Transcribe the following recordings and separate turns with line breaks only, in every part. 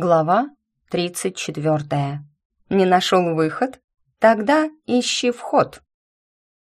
Глава 34. Не нашел выход? Тогда ищи вход.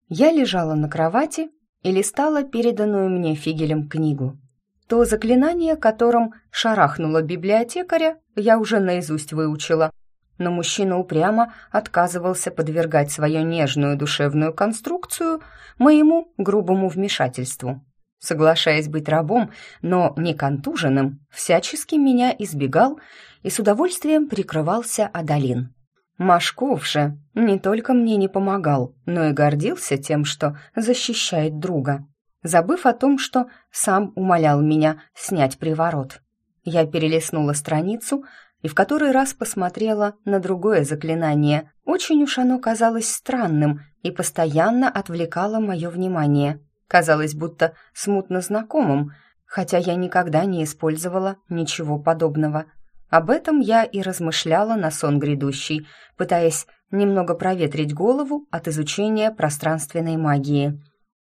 Я лежала на кровати и листала переданную мне фигелем книгу. То заклинание, которым шарахнула библиотекаря, я уже наизусть выучила, но мужчина упрямо отказывался подвергать свою нежную душевную конструкцию моему грубому вмешательству соглашаясь быть рабом, но не контуженным, всячески меня избегал и с удовольствием прикрывался Адалин. Машков же не только мне не помогал, но и гордился тем, что защищает друга, забыв о том, что сам умолял меня снять приворот. Я перелистнула страницу и в который раз посмотрела на другое заклинание. Очень уж оно казалось странным и постоянно отвлекало мое внимание – казалось будто смутно знакомым, хотя я никогда не использовала ничего подобного. Об этом я и размышляла на сон грядущий, пытаясь немного проветрить голову от изучения пространственной магии.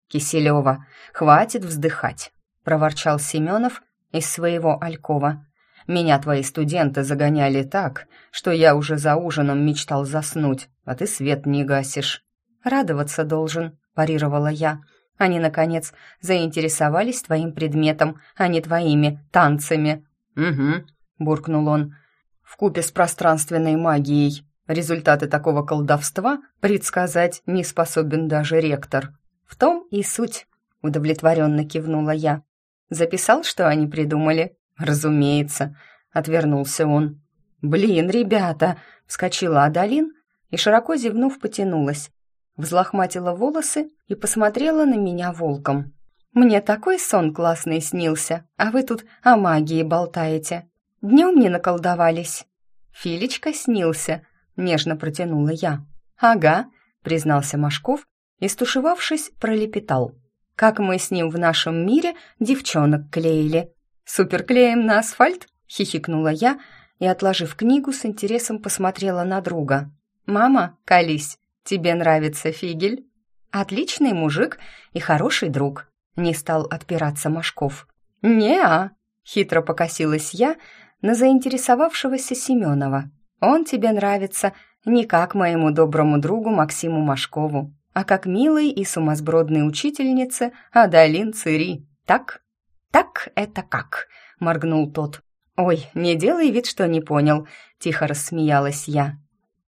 «Киселева, хватит вздыхать», — проворчал Семенов из своего алькова. «Меня твои студенты загоняли так, что я уже за ужином мечтал заснуть, а ты свет не гасишь». «Радоваться должен», — парировала я, — они, наконец, заинтересовались твоим предметом, а не твоими танцами». «Угу», — буркнул он, — «вкупе с пространственной магией. Результаты такого колдовства предсказать не способен даже ректор». «В том и суть», — удовлетворенно кивнула я. «Записал, что они придумали?» «Разумеется», — отвернулся он. «Блин, ребята!» — вскочила Адалин и, широко зевнув, потянулась взлохматила волосы и посмотрела на меня волком. «Мне такой сон классный снился, а вы тут о магии болтаете. Днем не наколдовались?» «Филечка снился», — нежно протянула я. «Ага», — признался Машков и, стушевавшись, пролепетал. «Как мы с ним в нашем мире девчонок клеили». «Суперклеем на асфальт?» — хихикнула я и, отложив книгу, с интересом посмотрела на друга. «Мама, колись, «Тебе нравится Фигель?» «Отличный мужик и хороший друг», — не стал отпираться Машков. «Не-а», — хитро покосилась я на заинтересовавшегося Семенова. «Он тебе нравится не как моему доброму другу Максиму Машкову, а как милой и сумасбродной учительнице Адалин Цири. Так?» «Так это как?» — моргнул тот. «Ой, не делай вид, что не понял», — тихо рассмеялась я.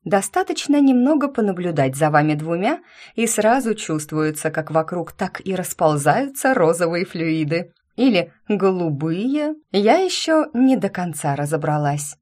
Достаточно немного понаблюдать за вами двумя, и сразу чувствуется, как вокруг так и расползаются розовые флюиды. Или голубые. Я еще не до конца разобралась.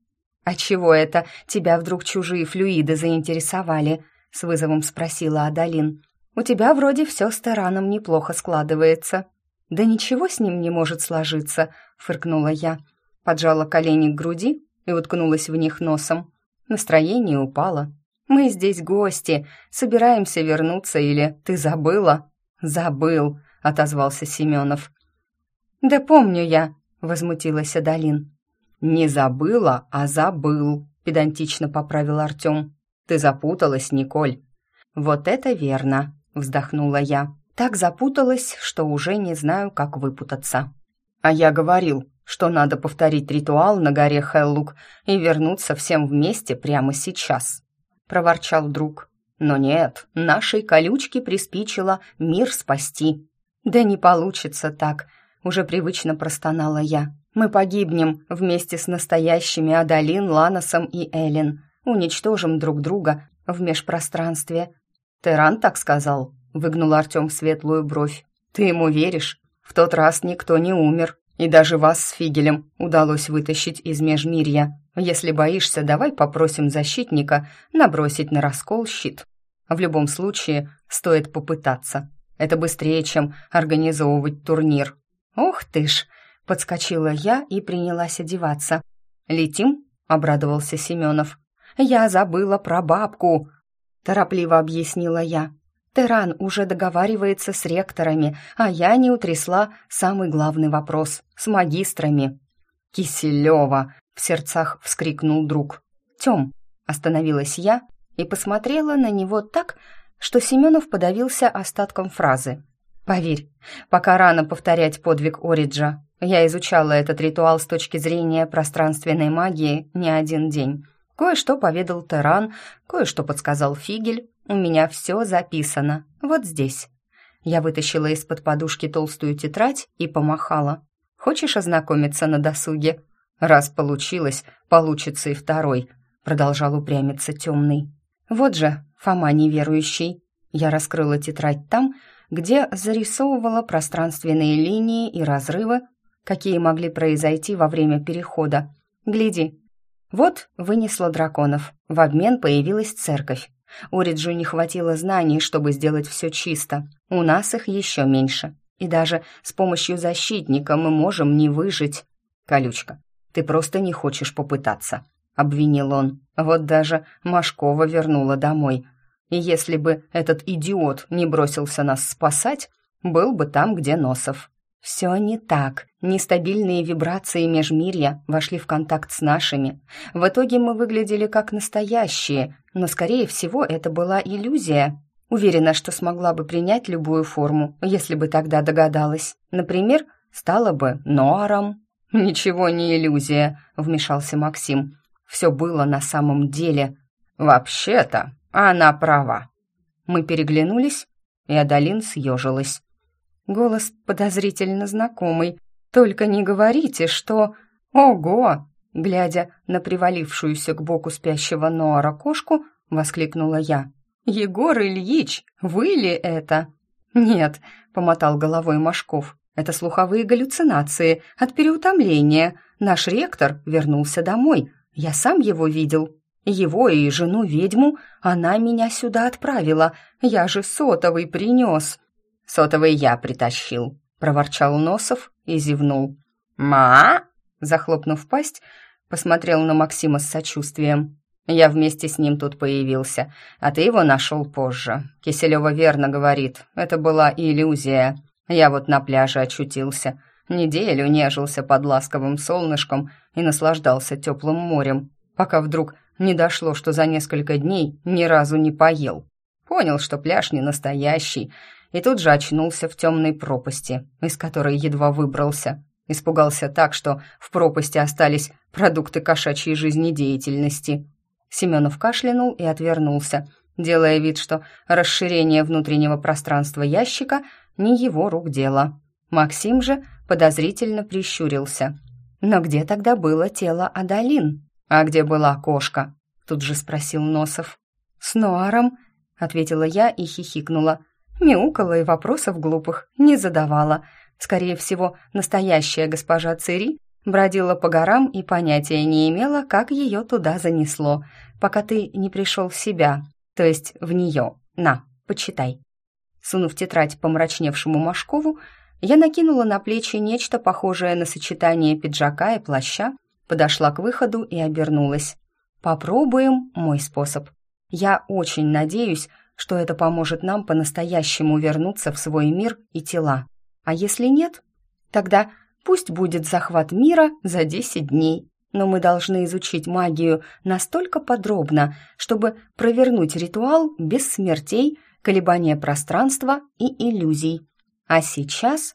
«А чего это тебя вдруг чужие флюиды заинтересовали?» — с вызовом спросила Адалин. «У тебя вроде все с Тараном неплохо складывается». «Да ничего с ним не может сложиться», — фыркнула я. Поджала колени к груди и уткнулась в них носом. Настроение упало. «Мы здесь гости, собираемся вернуться или ты забыла?» «Забыл», — отозвался Семенов. «Да помню я», — возмутилась Адалин. «Не забыла, а забыл», — педантично поправил Артем. «Ты запуталась, Николь». «Вот это верно», — вздохнула я. «Так запуталась, что уже не знаю, как выпутаться». «А я говорил, что надо повторить ритуал на горе Хеллук и вернуться всем вместе прямо сейчас», — проворчал друг. «Но нет, нашей колючке приспичило мир спасти». «Да не получится так», — уже привычно простонала я. «Мы погибнем вместе с настоящими Адалин, Ланосом и Эллен. Уничтожим друг друга в межпространстве». «Теран так сказал», — выгнул Артем светлую бровь. «Ты ему веришь? В тот раз никто не умер, и даже вас с Фигелем удалось вытащить из межмирья. Если боишься, давай попросим защитника набросить на раскол щит. В любом случае, стоит попытаться. Это быстрее, чем организовывать турнир. Ох ты ж, подскочила я и принялась одеваться. Летим? обрадовался Семенов. Я забыла про бабку, торопливо объяснила я. Теран уже договаривается с ректорами, а я не утрясла самый главный вопрос — с магистрами. «Киселева!» — в сердцах вскрикнул друг. «Тем!» — остановилась я и посмотрела на него так, что Семенов подавился остатком фразы. Поверь, пока рано повторять подвиг Ориджа. Я изучала этот ритуал с точки зрения пространственной магии не один день. Кое-что поведал Теран, кое-что подсказал Фигель. У меня все записано. Вот здесь. Я вытащила из-под подушки толстую тетрадь и помахала. «Хочешь ознакомиться на досуге?» «Раз получилось, получится и второй», — продолжал упрямиться темный. «Вот же, Фома неверующий». Я раскрыла тетрадь там, где зарисовывала пространственные линии и разрывы, какие могли произойти во время перехода. «Гляди». Вот вынесла драконов. В обмен появилась церковь. Ориджу не хватило знаний, чтобы сделать все чисто. У нас их еще меньше. И даже с помощью защитника мы можем не выжить. Колючка, ты просто не хочешь попытаться, обвинил он. Вот даже Машкова вернула домой. И если бы этот идиот не бросился нас спасать, был бы там, где Носов. Все не так. Нестабильные вибрации межмирья вошли в контакт с нашими. В итоге мы выглядели как настоящие, но, скорее всего, это была иллюзия. Уверена, что смогла бы принять любую форму, если бы тогда догадалась. Например, стала бы Ноаром. «Ничего не иллюзия», — вмешался Максим. «Все было на самом деле. Вообще-то она права». Мы переглянулись, и Адалин съежилась. Голос подозрительно знакомый. «Только не говорите, что...» «Ого!» Глядя на привалившуюся к боку спящего Ноара кошку, воскликнула я. «Егор Ильич, вы ли это?» «Нет», — помотал головой Машков. «Это слуховые галлюцинации от переутомления. Наш ректор вернулся домой. Я сам его видел. Его и жену-ведьму она меня сюда отправила. Я же сотовый принес». «Сотовый я притащил», — проворчал Носов и зевнул. «Ма!» — захлопнув пасть, посмотрел на Максима с сочувствием. Я вместе с ним тут появился, а ты его нашел позже. Киселева верно говорит, это была иллюзия. Я вот на пляже очутился. Неделю нежился под ласковым солнышком и наслаждался теплым морем, пока вдруг не дошло, что за несколько дней ни разу не поел. Понял, что пляж не настоящий, и тут же очнулся в темной пропасти, из которой едва выбрался. Испугался так, что в пропасти остались продукты кошачьей жизнедеятельности. Семенов кашлянул и отвернулся, делая вид, что расширение внутреннего пространства ящика не его рук дело. Максим же подозрительно прищурился. «Но где тогда было тело Адалин? А где была кошка?» Тут же спросил Носов. «С Нуаром», — ответила я и хихикнула. Мяукала и вопросов глупых не задавала. Скорее всего, настоящая госпожа Цири Бродила по горам и понятия не имела, как ее туда занесло, пока ты не пришел в себя, то есть в нее. На, почитай. Сунув тетрадь помрачневшему Машкову, я накинула на плечи нечто похожее на сочетание пиджака и плаща, подошла к выходу и обернулась. Попробуем мой способ. Я очень надеюсь, что это поможет нам по-настоящему вернуться в свой мир и тела. А если нет, тогда Пусть будет захват мира за 10 дней, но мы должны изучить магию настолько подробно, чтобы провернуть ритуал без смертей, колебания пространства и иллюзий. А сейчас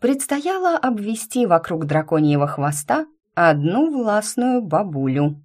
предстояло обвести вокруг драконьего хвоста одну властную бабулю.